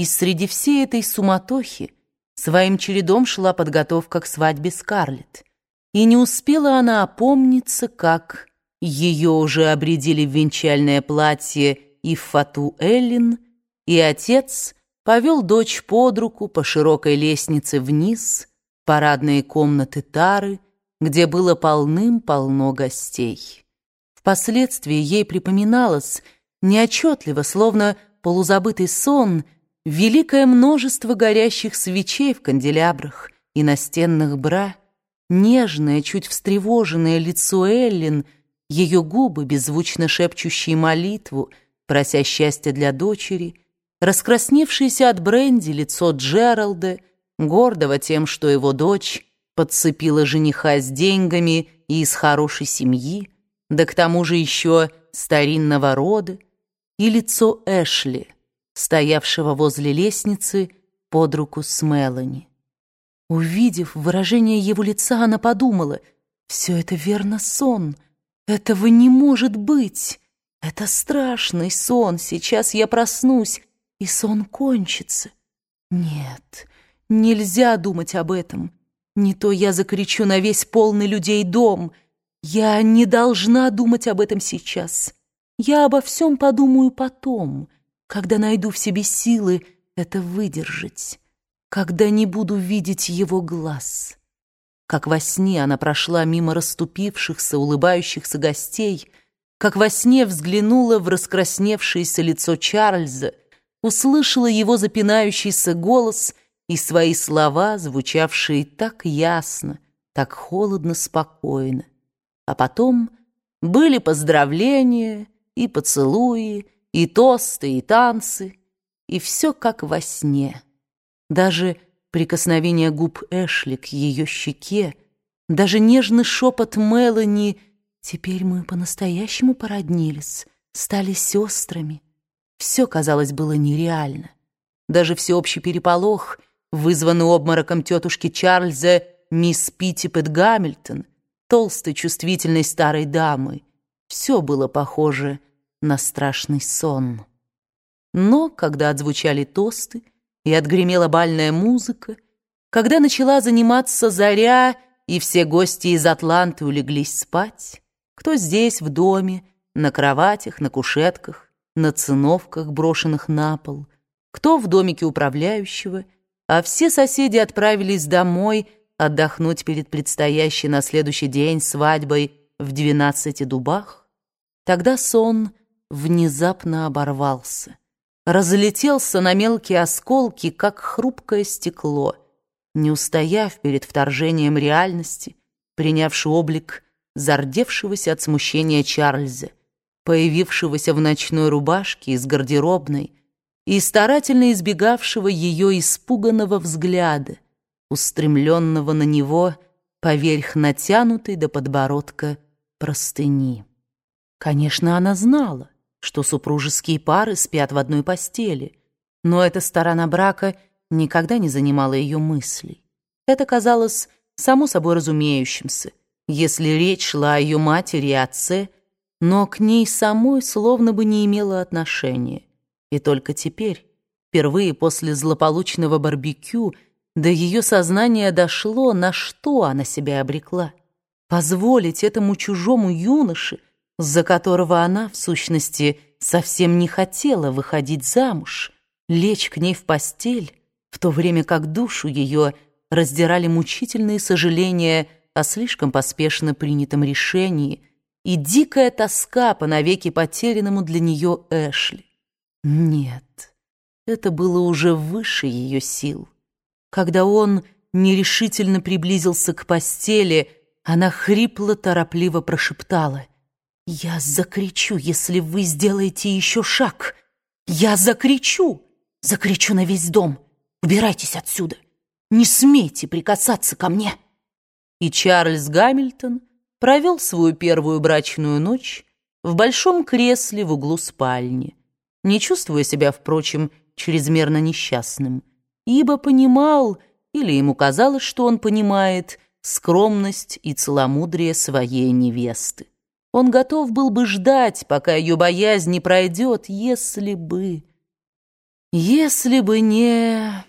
И среди всей этой суматохи своим чередом шла подготовка к свадьбе Скарлетт. И не успела она опомниться, как ее уже обредили в венчальное платье и в фату Эллин, и отец повел дочь под руку по широкой лестнице вниз, парадные комнаты Тары, где было полным-полно гостей. Впоследствии ей припоминалось неотчетливо, словно полузабытый сон, великое множество горящих свечей в канделябрах и настенных бра, нежное, чуть встревоженное лицо Эллин, ее губы, беззвучно шепчущие молитву, прося счастья для дочери, раскрасневшееся от бренди лицо Джералда, гордого тем, что его дочь подцепила жениха с деньгами и из хорошей семьи, да к тому же еще старинного рода, и лицо Эшли, стоявшего возле лестницы под руку с Мелани. Увидев выражение его лица, она подумала, «Все это верно сон. Этого не может быть. Это страшный сон. Сейчас я проснусь, и сон кончится. Нет, нельзя думать об этом. Не то я закричу на весь полный людей дом. Я не должна думать об этом сейчас. Я обо всем подумаю потом, когда найду в себе силы это выдержать» когда не буду видеть его глаз. Как во сне она прошла мимо расступившихся, улыбающихся гостей, как во сне взглянула в раскрасневшееся лицо Чарльза, услышала его запинающийся голос и свои слова, звучавшие так ясно, так холодно, спокойно. А потом были поздравления и поцелуи, и тосты, и танцы, и все как во сне. Даже прикосновение губ Эшли к ее щеке, даже нежный шепот Мелани «Теперь мы по-настоящему породнились, стали сестрами». Все, казалось, было нереально. Даже всеобщий переполох, вызванный обмороком тетушки Чарльза мисс Питтипет Гамильтон, толстой чувствительной старой дамы, все было похоже на страшный сон. Но, когда отзвучали тосты, и отгремела бальная музыка, когда начала заниматься заря, и все гости из Атланты улеглись спать, кто здесь, в доме, на кроватях, на кушетках, на циновках, брошенных на пол, кто в домике управляющего, а все соседи отправились домой отдохнуть перед предстоящей на следующий день свадьбой в двенадцати дубах, тогда сон внезапно оборвался разлетелся на мелкие осколки, как хрупкое стекло, не устояв перед вторжением реальности, принявший облик зардевшегося от смущения Чарльза, появившегося в ночной рубашке из гардеробной и старательно избегавшего ее испуганного взгляда, устремленного на него поверх натянутой до подбородка простыни. Конечно, она знала, что супружеские пары спят в одной постели, но эта сторона брака никогда не занимала ее мыслей. Это казалось само собой разумеющимся, если речь шла о ее матери и отце, но к ней самой словно бы не имело отношения. И только теперь, впервые после злополучного барбекю, до ее сознания дошло, на что она себя обрекла. Позволить этому чужому юноше — за которого она, в сущности, совсем не хотела выходить замуж, лечь к ней в постель, в то время как душу ее раздирали мучительные сожаления о слишком поспешно принятом решении и дикая тоска по навеки потерянному для нее Эшли. Нет, это было уже выше ее сил. Когда он нерешительно приблизился к постели, она хрипло-торопливо прошептала «Я закричу, если вы сделаете еще шаг! Я закричу! Закричу на весь дом! Убирайтесь отсюда! Не смейте прикасаться ко мне!» И Чарльз Гамильтон провел свою первую брачную ночь в большом кресле в углу спальни, не чувствуя себя, впрочем, чрезмерно несчастным, ибо понимал, или ему казалось, что он понимает, скромность и целомудрие своей невесты. Он готов был бы ждать, пока ее боязнь не пройдет, если бы... Если бы не...